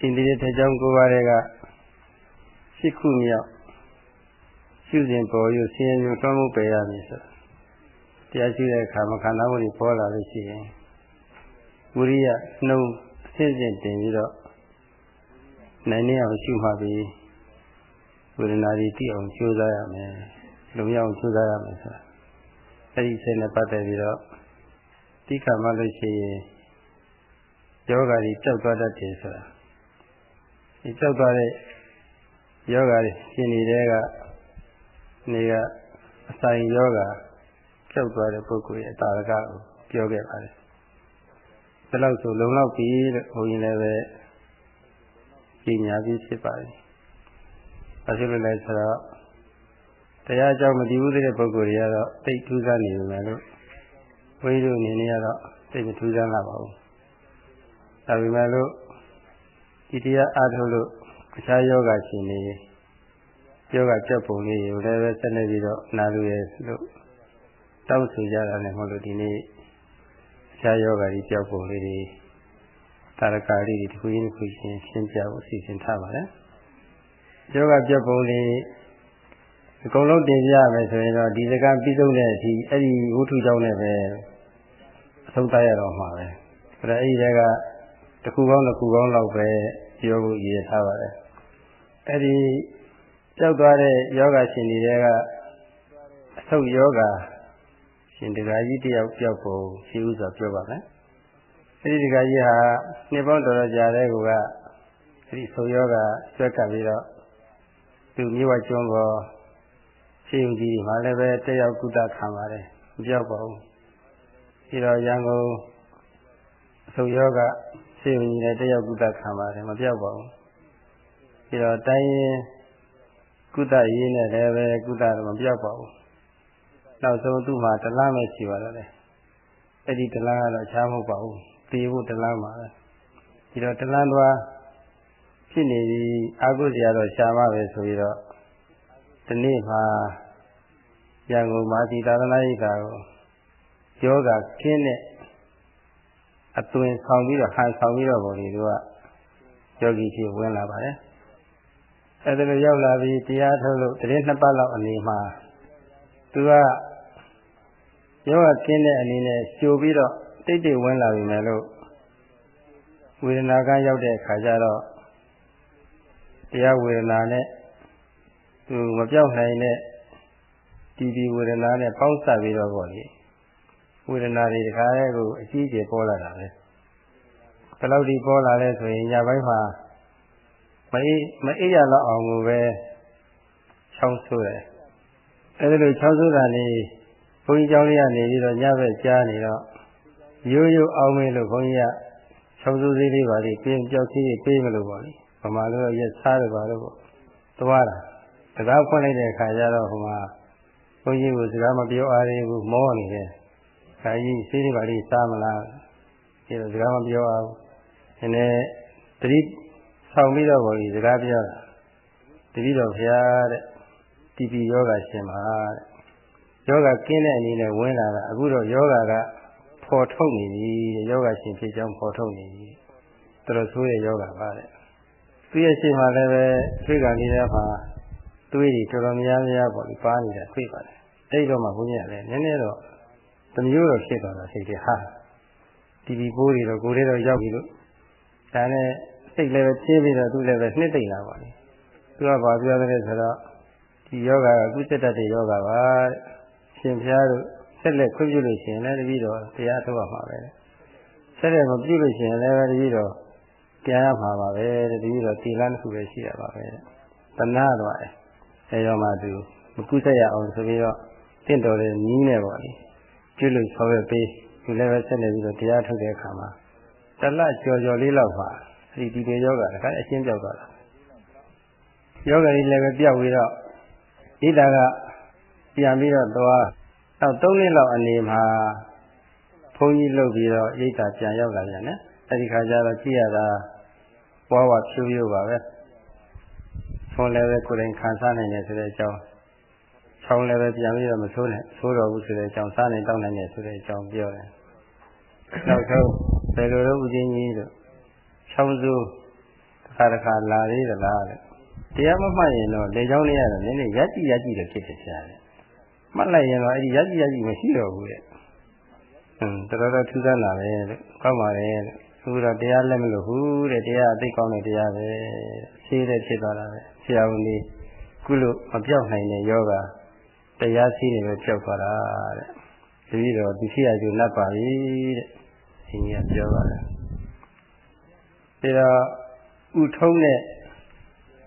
ဣန္ဒြေထကြောင်း၉ပါးတွေကရှိခုမြောက်ရှုစဉ်ပေါ်ရဆင်းရဲမျိုးတွန်းမှုပယ်ရမည်ဆိုတရားရှိတဲ့အခါမှာခန္ဓာမှုတွေပေါ်လာလို့ရှိရင်ဝိရိယနှုံအစစ်စစ်တင်ပြီးတော့နိုင်နေအောင်ရှုမှပြီးဝေဒနာတွေတိအောင်ကြိုးစားရမယ်လုံရအောင်ကြိုးစားရမယ်ဆိုတာအဲ့ဒီအချက်နဲ့ပတ်သက်ပြီးတော့တိခါမှလို့ရှိရင်ယောဂါတွေကြောက်သွားတတ်တယ်ဆိုတာ ဒီကြောက်သွားတဲ့ယောဂါတွေရှင်နေတဲ့ကနေကအဆိုင်ယောဂါကြောက်သွားတဲ့ပုဂ္ဂိုလ်ရဲ့တာရကကိုပြောခဲ့ပါတယ်ဒီလောက်ဆိုလုံလောက်ပြီလို့ဘုန်းကြီးလည်းပဲကြီးညာပြီးဖြစ်ပါတယ်။ဘာဖြစ်လို့လဲဆိုတော့တရားအကြောင်းမသိဘူးတဲ့ပုဂ္ဂိုလ်တွေကတော့သိထူးဆန်းနေပြီမယ်လို့ဘုန်းကြီးတို့အနေနဲ့ကတော့သိမထူးဆန်းလာပါဘူး။ဒါပေမဲ့လို့ ဒီတရားအားထုတ်လို့အခြားယောဂရှင်တွေယောဂကြက်ပုံလေးကိုလည်းပဲဆက်နေပြီးတော့နာလူရဲ့လို့တောင်းဆိုကြတာနဲ့မဟုတ်လို့ဒီနေ့အခြားယောဂကြီးကြောက်ပုံလေးတွေတာရကာလေးတွေတစ်ခုချင်းတစ်ခုချင်းရှင်းပြဖို့အစီအစဉ်ထားပါတယ်။ယောဂပြတ်ပုံလေးအကုန်လုံးတင်ပြရမယ်ဆိုရင်တော့ဒီစကားပြီးဆုံးတဲ့အထိအဲ့ဒီဝုထုကြောင့်လည်းပဲအဆုံးသတ်ရတော့မှာပဲ။ဒါအဲ့ဒီတည်းက တစ်ခုကောင်းတစ်ခုကောင်းလောက်ပဲပြောဖို့ရည်ထားပါတယ်။အဲ့ဒီကြောက်သွားတဲ့ယောဂရှင်တွေကအဆုတ်ယောဂရှင်တကာကြီးတယောက်ပြောက်ဖို့ရှိဥစွာပြောပါမယ်။အဲဒီတခါကြီးဟာနှစ်ပေါင်းတော်တော်ကြာတဲ့ကူကအဲဒီဆိုယောဂဆွဲကပ်ပြီးတော့သူမြို့ဝကျွန်းပေါ်ရှိုံကြီးမှလည်းပဲတယောက်ကုသခံပါတယ်မပြောက်ပါဘူးပြီးတော့ရန်ကုန်အဆုယောဂ ရှိုံကြီးလည်းတယောက်ကုသခံပါတယ်မပြောက်ပါဘူးပြီးတော့တိုင်းရင်ကုသရေးနဲ့လည်းပဲကုသတော့မပြောက်ပါဘူးနောက်ဆုံးသူ့မှာတလားမဲ့ရှိပါတော့တယ်အဲ့ဒီတလားကတော့ချားမဟုတ်ပါဘူးသေဖို့တလန်းပါပဲဒီတော့တလန်းသွားဖြစ်နေပြီအာဟုစရာတော့ရှားပါပဲဆိုပြီးတော့ဒီနေ့မှာရန်ကုန်မာစီသာသနာ့ရေးကာကိုယောဂခင်းတဲ့ အသွင်ဆောင်ပြီးတော့ဟန်ဆောင်ပြီးတော့ဗောလေတို့ကယောဂီဖြစ်ဝင်လာပါတယ်အဲဒါလိုရောက်လာပြီးတရားထုတ်လို့တရင်နှစ်ပတ်လောက်အနေမှာသူကယောဂခင်းတဲ့အနေနဲ့ကြိုပြီးတော့တိတ်တိတ်ဝင်လာပြီမယ်လို့ဝေဒနာကရောက်တဲ့အခါကျတော့တရားဝေဒနာနဲ့သူမပြောက်နိုင်တဲ့တီတီဝေဒနာနဲ့ပေါင်းစပ်ပြီးတော့ပေါ့လေ ဝေဒနာတွေတခါတည်းကိုအကြီးအကျယ်ပေါ်လာတာပဲဘယ်လောက်ဒီပေါ်လာလဲဆိုရင်ညပိုင်းမှာမအေးမအေးရတော့အောင်ကိုပဲချောင်းဆိုးတယ်အဲဒီလိုချောင်းဆိုးတာနေဘုန်းကြီးကျောင်းလေးကနေပြီးတော့ညဘက်ကြားနေတော့ရိုးရိုးအောင်မင်းလို့ခွန်ကြီးကချောင်းစိုးသေးလေးပါလေပြင်းကြောက်သေးပေးမလို့ပါလေဗမာလိုတော့ရက်စားတယ်ပါလို့ပေါ့သွားတာတကားဖွင့်လိုက်တဲ့အခါကျတော့ဟိုမှာခွန်ကြီးကစကားမပြောအားသေးဘူးမောနေတယ် ခါကြီးသေးလေးပါလေစားမလားဒီလိုစကားမပြောအောင်ဒီနေ့တတိဆောင်ပြီးတော့ပေါ့လေစကားပြောတာတတိတော်ဖျားတဲ့တီပီယောဂရှင်ပါတဲ့ယောဂကင်းတဲ့အနေနဲ့ဝင်လာတာအခုတော့ယောဂကဖော်ထုတ်နေပြီတဲ့ယောဂရှင်ဖြစ်ကြောင်းဖော်ထုတ်နေပြီတော်တော်ဆိုးရဲ့ယောဂပါတဲ့သူရဲ့ရှိမှလည်းပဲတွေ့ကလေးတဲ့မှာသွေးတွေတော်တော်များများပေါ့ဒီပါနေတာတွေ့ပါတယ်အဲ့ဒီတော့မှဘုန်းကြီးကလည်းနည်းနည်းတော့ တမျိုးတော့ဖြစ်သွားတာစိတ်တွေဟာတီဗီပိုးတွေတော့ကိုယ်လေးတော့ရောက်ပြီလို့ဒါနဲ့စိတ်လည်းပဲချင်းပြီးတော့သူလည်းပဲနှစ်သိမ့်လာပါလေသူကဘာပြောလဲဆိုတော့ဒီယောဂကကုသတတ်တဲ့ယောဂပါတဲ့ရှင်ဖျားတို့ဆက်လက်ခွင့်ပြုလို့ရှိရင်လည်းတပည့်တော်တရားထုတ်ရမှာပဲဆက်လက်မပြုလို့ရှိရင်လည်းတပည့်တော်ပြန်ရမှာပါပဲတပည့်တော်တီလန်းတစ်ခုပဲရှိရပါပဲတနာတော့အဲရောမှသူမကုသရအောင်ဆိုပြီးတော့တင့်တော်တဲ့နီးနေပါလေ ပြုလို့ဆောက်ရပေးသူလည်းပဲဆက်လက်ပြီးတော့တရားထုတ်တဲ့အခါမှာတလကြော်ကြော်လေးလောက်ပါဒီဒီတွေယောဂတခါအရှင်းပြောက်သွားတာယောဂကြီးလည်းပဲပြောက်ပြီးတော့ဣဒာကပြန်ပြီးတော့သွားနောက်၃နှစ်လောက်အနေမှာဘုန်းကြီးလုပ်ပြီးတော့ရိတ်တာပြန်ရောက်လာပြန်တယ်အဲဒီခါကျတော့ကြည့်ရတာဘွားဝဖြူဖြူပါပဲဖုန်းလည်းပဲကိုယ်တိုင်ခံစားနိုင်တယ်ဆိုတဲ့အကြောင်း ချောင်းလည်းပဲပြန်ပြီးတော့မဆိုးနဲ့ဆိုးတော်ဘူးဆိုတဲ့အကြောင်းစားနိုင်တောင်းနိုင်တယ်ဆိုတဲ့အကြောင်းပြောတယ်နောက်ဆုံးဘယ်လိုလုပ်ဦးချင်းကြီးလို့ချောင်းစိုးခါတခါလာသေးသလားတဲ့တရားမမှတ်ရင်တော့လေချောင်းလေးရတယ်နည်းနည်းရက်ကြည့်ရက်ကြည့်လည်းဖြစ်တယ်ဆရာတဲ့မှတ်လိုက်ရင်တော့အဲ့ဒီရက်ကြည့်ရက်ကြည့်မရှိတော့ဘူးတဲ့ဟွန်းတော်တော်ထူးဆန်းလာပဲတဲ့ကောင်းပါလေတဲ့အခုတော့တရားလက်မလို့ဘူးတဲ့တရားအသိကောင်းတဲ့တရားပဲရှင်းတဲ့ဖြစ်သွားတာပဲဆရာဝန်ကြီးကုလို့မပြောက်နိုင်တဲ့ယောဂ တရားရှိနေပဲပြောက်သွားတာတဲ့တပည့်တော်ဒီဖြစ်ရကျနတ်ပါပြီတဲ့ရှင်ကြီးကပြောပါတယ်ဒါတော့ဥထုံးတဲ့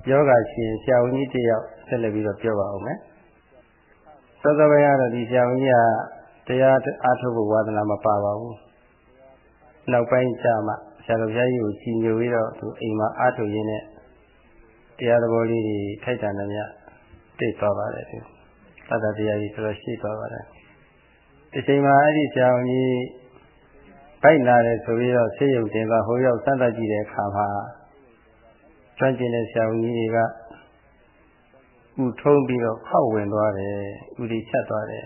ယောဂရှင်ဆရာဝန်ကြီးတယောက်ဆက်လက်ပြီးတော့ပြောပါအောင်မယ်သောသောပိုင်းကတော့ဒီဆရာဝန်ကြီးကတရားအားထုတ်ဖို့ဝါသနာမပါပါဘူးနောက်ပိုင်းကျမှဆရာတော်ဘုရားကြီးကိုကြည်ညိုပြီးတော့သူအိမ်မှာအားထုတ်ရင်းနဲ့တရားတော်လေးတွေထိုက်တန်တယ်မြတ်တိတ်သွားပါတယ်သူ သတ္တတရားကြီးဆိုတော့ရှိသွားပါတယ်ဒီချိန်မှာအဲ့ဒီဆရာဝန်ကြီးဗိုက်လာတယ်ဆိုပြီးတော့ဆေးရုံတင်သွားဟိုရောက်စမ်းသပ်ကြည့်တဲ့အခါမှာကျွမ်းကျင်တဲ့ဆရာဝန်ကြီးတွေကဥထုံးပြီးတော့ခောက်ဝင်သွားတယ်ဥဒီချက်သွားတယ်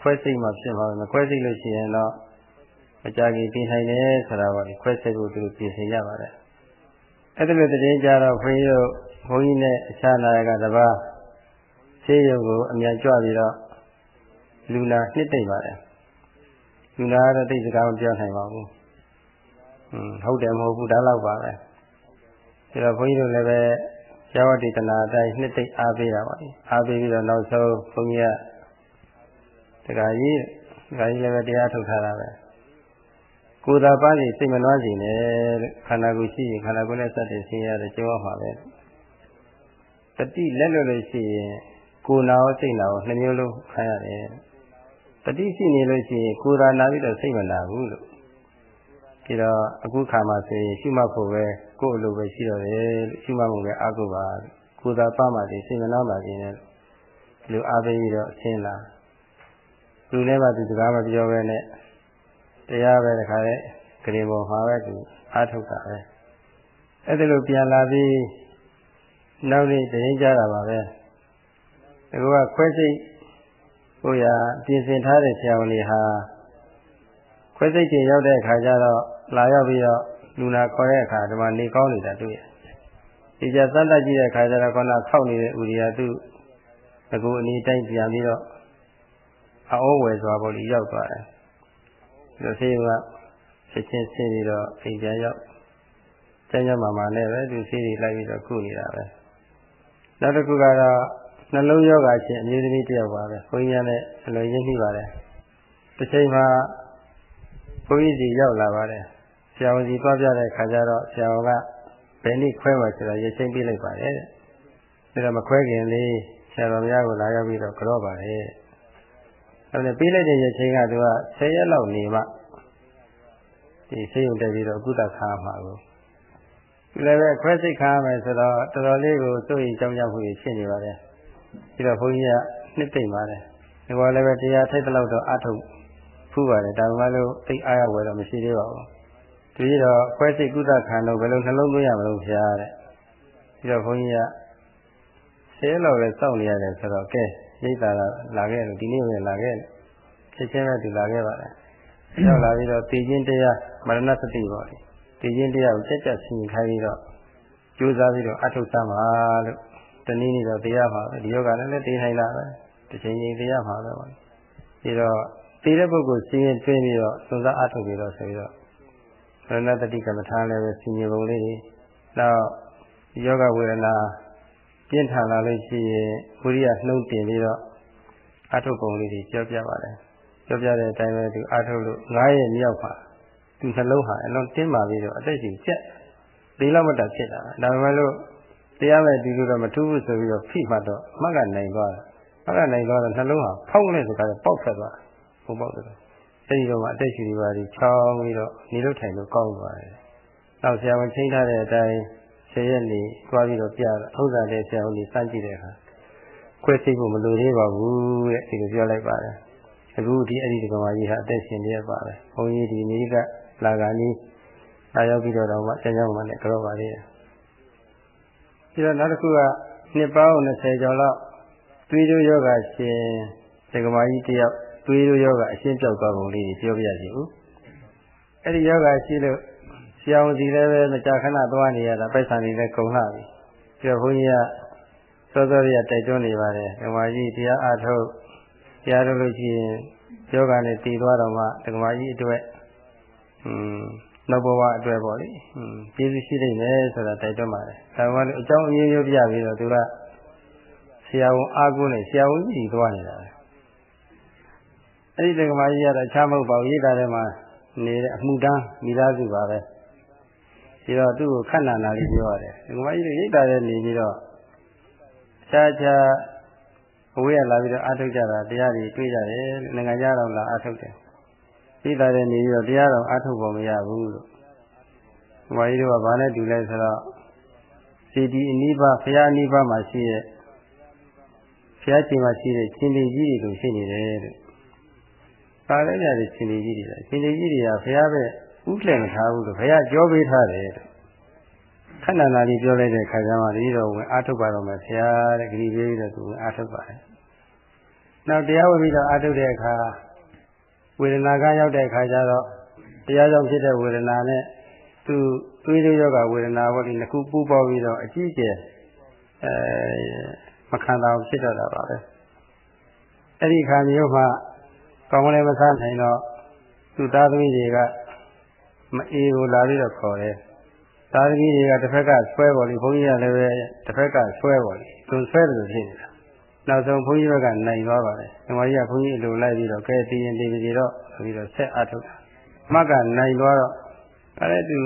ခွဲစိတ်မှဖြစ်မှာမခွဲစိတ်လို့ရှိရင်တော့မကြခင်ပြင်နိုင်တယ်ဆိုတာပါလေခွဲစိတ်ဖို့သူတို့ပြင်ဆင်ကြပါတယ်အဲ့ဒါလိုတည်ကြတော့ခွေးတို့ဘုန်းကြီးနဲ့အခြားနာရကတပါး ဆေးရုံကိုအမြန်ကြွပြီးတော့လူနာနှစ်သိမ့်ပါတယ်လူနာကတော့တိတ်စကားမပြောနိုင်ပါဘူးဟွန်းဟုတ်တယ်မဟုတ်ဘူးဒါတော့ပါပဲဒါတော့ဘုန်းကြီးတို့လည်းပဲကျောင်းတေသနာအတိုင်းနှစ်သိမ့်အားပေးတာပါအားပေးပြီးတော့နောက်ဆုံးဘုန်းကြီးကတခါကြီးတခါကြီးလည်းပဲတရားထုတ်ထားတာပဲကိုယ်သာပါနေစိတ်မနှွားစီနဲ့ခန္ဓာကိုယ်ရှိရင်ခန္ဓာကိုယ်နဲ့စတဲ့ဆင်းရဲတဲ့ကြောက်မှာပဲတတိလက်လွတ်လို့ရှိရင် ကိုယ်နာရောစိတ်နာရောနှမျိုးလုံးခံရတယ်တတိရှိနေလို့ရှိရင်ကိုယ်သာနာပြီးတော့စိတ်မနာဘူးလို့ဒီတော့အခုခါမှာဆိုရင်ရှုမှတ်ဖို့ပဲကိုယ်အလိုပဲရှိတော့တယ်လို့ရှုမှတ်မှုပဲအားကိုးပါကိုယ်သာပမှတည်းစိတ်မနာပါခြင်းနဲ့လူအားပေးပြီးတော့အရှင်းလာလူလည်းမှဒီစကားမပြောပဲနဲ့တရားပဲတခါလေဂရေပေါ်မှာပဲသူအားထုတ်တာပဲအဲ့ဒါလိုပြန်လာပြီးနောက်နေ့တရင်ကြတာပါပဲ ဒီကခွဲစိတ်ဟိုရပြင်ဆင်ထားတဲ့ဆရာဝန်တွေဟာခွဲစိတ်တွေရောက်တဲ့အခါကျတော့လာရောက်ပြီးတော့လူနာခေါ်တဲ့အခါဒီမှာနေကောင်းနေတာတွေ့ရတယ်ဒီကြစမ်းတတ်ကြည့်တဲ့အခါကျတော့ခေါင်းဆောက်နေတဲ့ဥရိယာသူအခုအနေတိုင်းပြန်ပြီးတော့အောဝယ်စွာပေါ်လီရောက်သွားတယ်ဒီဆေးကချက်ချင်းဆင်းပြီးတော့အိမ်ပြန်ရောက်ကျန်းကျန်းမာမာနဲ့ပဲသူဆေးတွေလိုက်ပြီးတော့ခုနေတာပဲနောက်တစ်ခုကတော့ နှလုံးယောဂချင်းအမျိုးသမီးတယောက်ပါပဲဘုန်းကြီးနဲ့အလွန်ရင်းနှီးပါတယ်တစ်ချိန်မှာဘုန်းကြီးစီရောက်လာပါတယ်ဆရာဝန်စီသွားပြတဲ့ခါကျတော့ဆရာဝန်ကဘယ်နည်းခွဲမှာဆိုတော့ရချင်းပြလိုက်ပါတယ်တဲ့ဒါတော့မခွဲခင်လေးဆရာတော်များကိုလာရောက်ပြီးတော့ကြော့ပါတယ်အဲ့ဒါပြီးလိုက်တဲ့ရချင်းကသူက10ရက်လောက်နေမှဒီဆေးရုံတက်ပြီးတော့ကုသခါမှာကိုဒီလည်းပဲခွဲစိတ်ခါမယ်ဆိုတော့တော်တော်လေးကိုစိုးရင်ကြောင်းကြမှုဖြစ်နေပါတယ် ပြီးတော့ဘုန်းကြီးကနှစ်သိမ့်ပါတယ်ဒီကောလည်းပဲတရားထိုက်တဲ့လောက်တော့အထုတ်ဖူးပါတယ်ဒါမှမဟုတ်သိအားရဝယ်တော့မရှိသေးပါဘူးဒီတော့ခွဲစိတ်ကုသခံတော့ဘယ်လိုနှလုံးသွင်းရမလို့ဖျားတဲ့ပြီးတော့ဘုန်းကြီးကဆဲလောက်လည်းစောင့်နေရတယ်ဆိုတော့ကဲရိတ်တာလာခဲ့လို့ဒီနေ့ပဲလာခဲ့ချက်ချင်းပဲသူလာခဲ့ပါတယ်ရောက်လာပြီးတော့တည်ခြင်းတရားမရဏသတိပေါ့လေတည်ခြင်းတရားကိုစက်ကြဆင်ခိုင်းပြီးတော့ကြိုးစားပြီးတော့အထုတ်သမှာလို့ တနည်းနည်းတော့တရားပါပဲဒီယောဂလည်းလည်းသိနိုင်တာပဲတစ်ချိန်ချိန်တရားပါပဲပေါ့ဒီတော့သိတဲ့ပုဂ္ဂိုလ်စီးရင်တွင်းပြီးတော့သုံးစားအထုတ်ပြီးတော့ဆိုပြီးတော့ရဏတတိကမ္မထာလည်းပဲစီရင်ပုံလေးတွေနောက်ယောဂဝေဒနာပြင်းထန်လာလို့ရှိရင်ဝိရိယနှုံးတင်ပြီးတော့အထုတ်ပုံလေးတွေပြောပြပါတယ်ပြောပြတဲ့အတိုင်းပဲသူအထုတ်လို့9ရက်မြောက်ပါသူနှလုံးဟာအလွန်တင်းမာပြီးတော့အသက်ရှင်ကျက်ဒီလောက်မတဖြစ်တာဒါပေမဲ့လို့ တရားမဲ့ဒီလိုတော့မထူးဘူးဆိုပြီးတော့ဖိမှတ်တော့မှတ်ကနိုင်သွားတာမှတ်ကနိုင်သွားတော့နှလုံးဟာဖောက်လဲဆိုကြတော့ပေါက်ထွက်သွားဘုံပေါက်တယ်အဲဒီတော့မှအသက်ရှင်ဒီပါဒီချောင်းပြီးတော့နေလို့ထိုင်လို့ကောင်းသွားတယ်နောက်ဆရာဝန်ချိန်ထားတဲ့အတိုင်းဆယ်ရက်နေသွားပြီးတော့ပြတာဥစ္စာတဲ့ဆရာဝန်ကြီးစမ်းကြည့်တဲ့အခါခွဲစိတ်ဖို့မလိုသေးပါဘူးတဲ့ဒီလိုပြောလိုက်ပါတယ်အခုဒီအဲ့ဒီဒီကမာကြီးဟာအသက်ရှင်နေရပါတယ်ဘုန်းကြီးဒီအမေရိကလာကနီးလာရောက်ပြီးတော့တော့မှကျန်းကျန်းမာမာနဲ့ကြောပါသေးတယ် ပြီးတော့နောက်တစ်ခုကနှစ်ပေါင်း20ကျော်လောက်သွေးတိုးယောဂရှင်ဒီကမာကြီးတယောက်သွေးတိုးယောဂအရှင်းပြောက်သွားပုံလေးပြောပြစီဦးအဲ့ဒီယောဂရှိလို့ဆဆရာဝန်စီလည်းပဲမကြာခဏသွားနေရတာပိုက်ဆံတွေလည်းကုန်လာပြီပြီးတော့ဘုန်းကြီးကစောစောရတိုက်တွန်းနေပါတယ်ဓမ္မကြီးတရားအားထုတ်တရားထုတ်လို့ရှိရင်ယောဂနဲ့တည်သွားတော့မှဓမ္မကြီးအတွက်อืม နောက်ဘဝအတွက်ပေါ့လေอืมကျေးဇူးရှိနိုင်မယ်ဆိုတာတိုက်တွန်းပါတယ်ဒါမှလည်းအကြောင်းအမျိုးမျိုးပြပြီးတော့သူကဆရာဝန်အားကိုးနေဆရာဝန်ကြီးသွားနေတာပဲအဲ့ဒီဓမ္မကြီးကတော့အခြားမဟုတ်ပါဘူးရေးတာထဲမှာနေတဲ့အမှုတန်းမိသားစုပါပဲဒီတော့သူ့ကိုခက်နာနာလေးပြောရတယ်ဓမ္မကြီးတို့ရိတ်တာထဲနေပြီးတော့ခြားခြားအဝေးရလာပြီးတော့အထုတ်ကြတာတရားတွေတွေ့ကြတယ်နိုင်ငံခြားတော့လာအထုတ်တယ် ရိတ်တာထဲနေပြီးတော့တရားတော်အထုတ်ဖို့မရဘူးလို့ဓမ္မကြီးတို့ကဘာနဲ့တူလဲဆိုတော့စီတီအနိဗ္ဗာန်ဘုရားအနိဗ္ဗာန်မှာရှိတဲ့ဘုရားရှင်မှာရှိတဲ့ရှင်လေးကြီးတွေလိုရှိနေတယ်တဲ့ပါလဲကြတဲ့ရှင်လေးကြီးတွေရှင်လေးကြီးတွေကဘုရားပဲဥလှည့်မထားဘူးလို့ဘုရားပြောပေးထားတယ်တဲ့ခဏနာလေးပြောလိုက်တဲ့ခါကျမှဒီတော့ဝင်အာထုတ်ပါတော့မယ်ဘုရားတဲ့ဂရီပေးပြီးတော့သူဝင်အာထုတ်ပါတယ်နောက်တရားဝင်ပြီးတော့အာထုတ်တဲ့အခါ ဝေဒနာကရောက်တဲ့အခါကျတော့တရားကြောင့်ဖြစ်တဲ့ဝေဒနာနဲ့သူတွေးရယောဂဝေဒနာဘောဒီနှစ်ခုပူးပေါင်းပြီးတော့အကြီးကျယ်အဲမခံတာဖြစ်တော့တာပါပဲအဲ့ဒီခါမျိုးမှကောင်းမလဲမဆန်းနိုင်တော့သူသားသမီးတွေကမအေးကိုလာပြီးတော့ခေါ်တယ်သားသမီးတွေကတစ်ဖက်ကဆွဲပေါ်လိဘုန်းကြီးကလည်းပဲတစ်ဖက်ကဆွဲပေါ်လိသူဆွဲတယ်လို့ဖြစ်နေတာ နောက်ဆုံးဘုန်းကြီးဘက်ကနိုင်သွားပါတယ်။ဒီမှာကြီးကဘုန်းကြီးအလိုလိုက်ပြီးတော့ကဲတည်ရင်တည်ပြီတော့ဆိုပြီးတော့ဆက်အထုတ်တာ။မကနိုင်သွားတော့အဲဒါသူ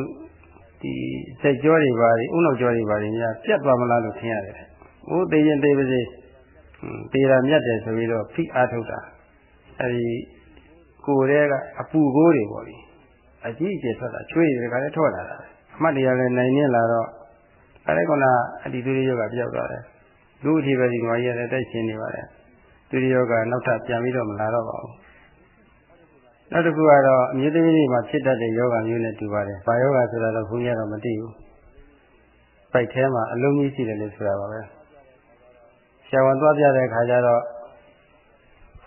ဒီစိတ်ကြောတွေပါတွေဥနောက်ကြောတွေပါတွေများပြတ်သွားမလားလို့ထင်ရတယ်။ဟိုတည်ရင်တည်ပါစေ။တည်တာမြတ်တယ်ဆိုပြီးတော့ဖိအားထုတ်တာ။အဲဒီကိုယ်တည်းကအပူကိုးတွေပေါ့လေ။အကြီးအကျယ်ထွက်တာချွေးတွေကလည်းထွက်လာတာ။အမှတ်တရားလည်းနိုင်နေလာတော့အဲဒီကကအဒီသူရိယောကပြောက်သွားတယ်။ လူအထိပဲဒီမှာရတဲ့တိုက်ရှင်နေပါတယ်။သူရိယောကနောက်ထပ်ပြန်ပြီးတော့မလာတော့ပါဘူး။နောက်တစ်ခုကတော့အမျိုးသမီးတွေမှာဖြစ်တတ်တဲ့ယောဂမျိုးနဲ့တူပါတယ်။ဘာယောဂဆိုတာတော့ဘုန်းကြီးကတော့မသိဘူး။ပိုက်ထဲမှာအလုံးကြီးရှိတယ်လို့ဆိုတာပါပဲ။ဆရာဝန်သွားပြတဲ့အခါကျတော့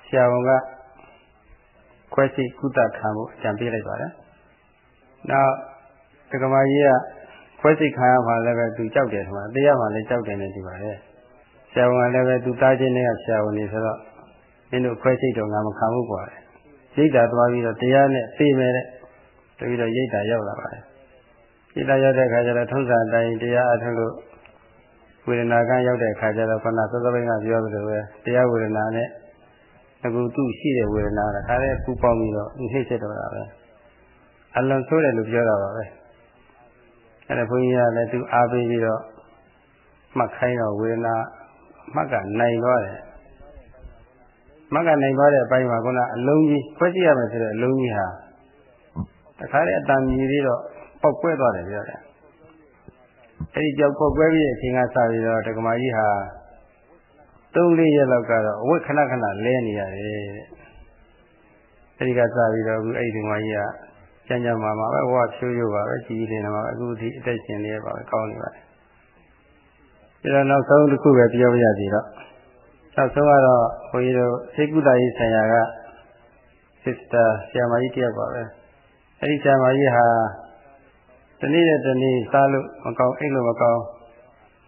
ဆရာဝန်ကခွဲစိတ်ကုသခံဖို့အကြံပေးလိုက်ပါတယ်။နောက်တက္ကမကြီးကခွဲစိတ်ခံရမှလည်းပဲသူကြောက်တယ်ထင်ပါတရားမှလည်းကြောက်တယ်နဲ့ဒီပါလေ ဆရာဝန်ကလည်းပဲသူတားခြင်းနဲ့ဆရာဝန်နေဆိုတော့မင်းတို့ခွဲစိတ်တော့ငါမခံဘူးကွာရိတ်တာသွားပြီးတော့တရားနဲ့ပြေးမယ်တဲ့တပြီးတော့ရိတ်တာရောက်လာပါတယ်ရိတ်တာရောက်တဲ့အခါကျတော့ထုံးစံအတိုင်းတရားအထုလို့ဝေဒနာကရောက်တဲ့အခါကျတော့ခဏစောစောပိုင်းကပြောသလိုပဲတရားဝေဒနာနဲ့အခုသူ့ရှိတဲ့ဝေဒနာကခါတဲ့ပူပေါင်းပြီးတော့နှိမ့်ဆက်တော့တာပဲအလွန်ဆိုးတယ်လို့ပြောတာပါပဲအဲ့ဒါဘုန်းကြီးကလည်းသူအားပေးပြီးတော့မှတ်ခိုင်းတော့ဝေဒနာ မှတ်ကနိုင်သွားတယ်မှတ်ကနိုင်သွားတဲ့အပိုင်းမှာခုနအလုံးကြီးခွဲကြည့်ရမယ်ဆိုတဲ့အလုံးကြီးဟာတခါလေအတန်မြည်ပြီးတော့ပေါက်ကွဲသွားတယ်ပြောတယ်အဲ့ဒီကြောက်ပေါက်ကွဲပြီးတဲ့အချိန်ကစပြီးတော့ဒကမာကြီးဟာသုံးလေးရက်လောက်ကတော့အဝတ်ခဏခဏလဲနေရတယ်တဲ့အဲ့ဒီကစပြီးတော့အခုအဲ့ဒီဒကမာကြီးကကျန်ကြမှာပါပဲဘဝဖြိုးဖြိုးပါပဲကြီးကြီးနေမှာအခုဒီအသက်ရှင်နေပါပဲကောင်းနေပါတယ် ဒါတော့နောက်ဆုံးတစ်ခုပဲပြောပြရစီတော့နောက်ဆုံးကတော့ဘုန်းကြီးတို့သိကုတာရေးဆရာက sister ဆရာမကြီးတယောက်ပါပဲအဲဒီဆရာမကြီးဟာတနေ့နဲ့တနေ့စားလို့မကောင်းအိတ်လို့မကောင်း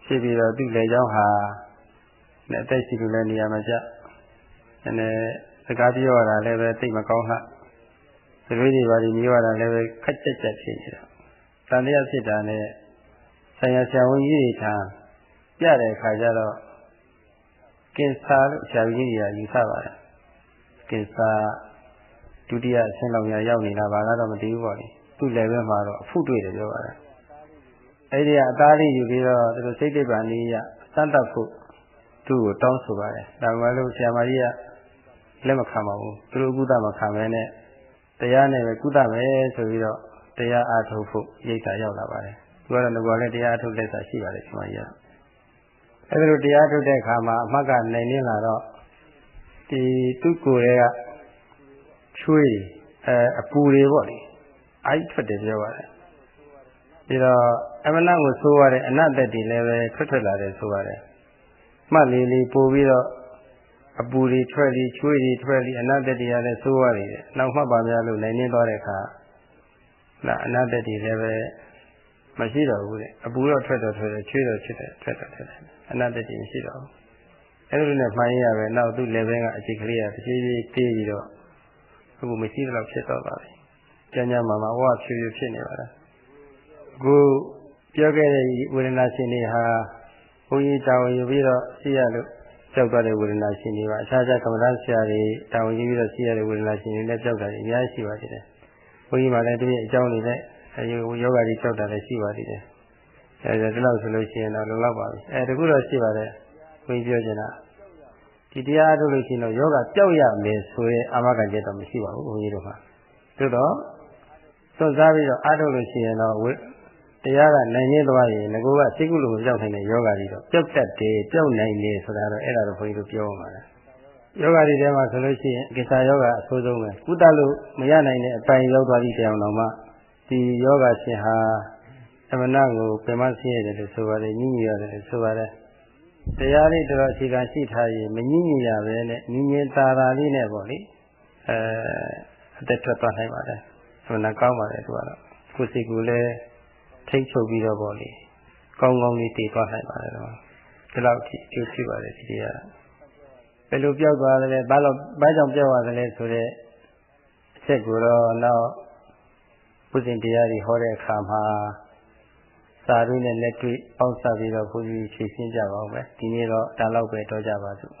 ဖြစ်ပြီးတော့သူ့လေကြောင်းဟာနဲ့အသက်ရှိလို့လည်းနေရာမကျအဲစကားပြောရတာလည်းပဲသိမကောင်းလှသတိတွေပါပြီးမျိုးရတာလည်းပဲခက်ကြက်ကြက်ဖြစ်နေတာ။တန်တရားဖြစ်တာနဲ့ဆရာဆရာဝန်ကြီးတွေထား ပြတဲ့အခါကျတော့ကင်ဆာလို့ဆရာကြီးတွေကယူဆပါတယ်။ကင်ဆာဒုတိယအဆင့်လောက်ရောက်နေတာပါကတော့မသိဘူးပေါ့လေ။သူ့ level မှာတော့အဖုတွေ့တယ်ပြောပါတယ်။အဲဒီကအသားလေးယူပြီးတော့သူတို့စိတ်တိပ္ပံနည်းရစမ်းသပ်ဖို့သူ့ကိုတောင်းဆိုပါတယ်။ဒါမှမဟုတ်ဆရာမကြီးကလက်မခံပါဘူး။သူတို့ကုသမခံမဲနဲ့တရားနဲ့ပဲကုသမယ်ဆိုပြီးတော့တရားအားထုတ်ဖို့ရိတ်တာရောက်လာပါတယ်။သူကတော့ငကောလည်းတရားထုတ်လက်စာရှိပါတယ်ဒီမှာကြီး။ အဲဒီလိုတရားထုတ်တဲ့အခါမှာအမှတ်ကနိုင်နေလာတော့ဒီသူ့ကိုယ်ရဲ့ကချွေးအဲအပူတွေပေါ့လေ။အိုက်ထွက်တယ်ပြောပါတယ်။ပြီးတော့အမနာကိုဆိုးရတဲ့အနတ်သက်တွေလည်းပဲထွက်ထွက်လာတယ်ဆိုရတယ်။မှတ်လေးလေးပို့ပြီးတော့အပူတွေထွက်ပြီးချွေးတွေထွက်ပြီးအနတ္တတရားလည်းသိုးရနေတယ်။နောက်မှတ်ပါများလို့နိုင်နေသွားတဲ့အခါနာအနာတ္တတိလည်းပဲ မရှိတော့ဘူးတဲ့အပူတော့ထွက်တော့ထွက်တယ်ချွေးတော့ချွေးတယ်ထွက်တော့ထွက်တယ်အနာတ္တတိမရှိတော့ဘူးအဲ့လိုနဲ့မှန်ရပဲနောက်သူ့ level ကအချိန်ကလေးကတစ်ပြေးပြေးတေးပြီးတော့အခုမရှိတော့ဖြစ်တော့ပါပြီကျမ်းကျမ်းမှာမှာဝါဖြူဖြူဖြစ်နေပါလားအခုပြောခဲ့တဲ့ဝေဒနာရှင်တွေဟာဘုန်းကြီးတာဝန်ယူပြီးတော့ရှိရလို့ကြောက်သွားတဲ့ဝေဒနာရှင်တွေပါအခြားခြားကမ္ဘာဆရာတွေတာဝန်ယူပြီးတော့ရှိရတဲ့ဝေဒနာရှင်တွေလည်းကြောက်တာအများကြီးရှိပါသေးတယ်ဘုန်းကြီးမှလည်းတပြည့်အကြောင်းတွေနဲ့ အဲဒီယောဂတွေကြောက်တာလည်းရှိပါသေးတယ်အဲဒီတော့ဆိုလို့ရှိရင်တော့လုံလောက်ပါပြီအဲတခုတော့ရှိပါတယ်ဘုန်းကြီးပြောချင်တာဒီတရားအားထုတ်လို့ရှိရင်တော့ယောဂပျောက်ရမယ်ဆိုရင်အာမခံချက်တော့မရှိပါဘူးဘုန်းကြီးတို့မှာသို့တော့သွတ်စားပြီးတော့အားထုတ်လို့ရှိရင်တော့တရားကနိုင်ရသွားရင်ငကိုကစိတ်ကုလို့ကြောက်နိုင်တဲ့ယောဂါတွေတော့ပျောက်တတ်တယ်ပျောက်နိုင်တယ်ဆိုတာတော့အဲ့ဒါတော့ဘုန်းကြီးတို့ပြောမှာလားယောဂါတွေထဲမှာဆိုလို့ရှိရင်ကိစ္စယောဂအဆိုးဆုံးပဲကုသလို့မရနိုင်တဲ့အပိုင်းရောက်သွားသည့်တရားတော်မှာ ဒီယောဂရှင်ဟာသမဏကိုပြမဆင်းရတယ်လို့ဆိုပါတယ်ညှိညူရတယ်လို့ဆိုပါတယ်တရားလေးတော်အခြေခံရှိထားရင်မညှိညူရပဲနဲ့ညင်ညင်သာသာလေးနဲ့ပေါ့လေအဲအသက်ထွက်သွားနိုင်ပါတယ်ဆိုတော့ကောင်းပါတယ်သူကတော့ကိုယ်စိတ်ကိုလည်းထိတ်ချုပ်ပြီးတော့ပေါ့လေကောင်းကောင်းလေးတည်သွားနိုင်ပါတယ်တော့ဒီလောက်အထိအကျိုးရှိပါတယ်ဒီတရားဘယ်လိုပြောက်သွားသလဲဘာလို့ဘာကြောင့်ပြောက်သွားသလဲဆိုတော့အချက်ကိုတော့နောက် ဘုဇင်တရားတွေဟောတဲ့အခါမှာစာရုနဲ့လက်တွေ့ပေါင်းစပ်ပြီးတော့ဘုရားဖြည့်ရှင်းကြပါဦးမယ်ဒီနေ့တော့ဒါလောက်ပဲတော့ကြပါစို့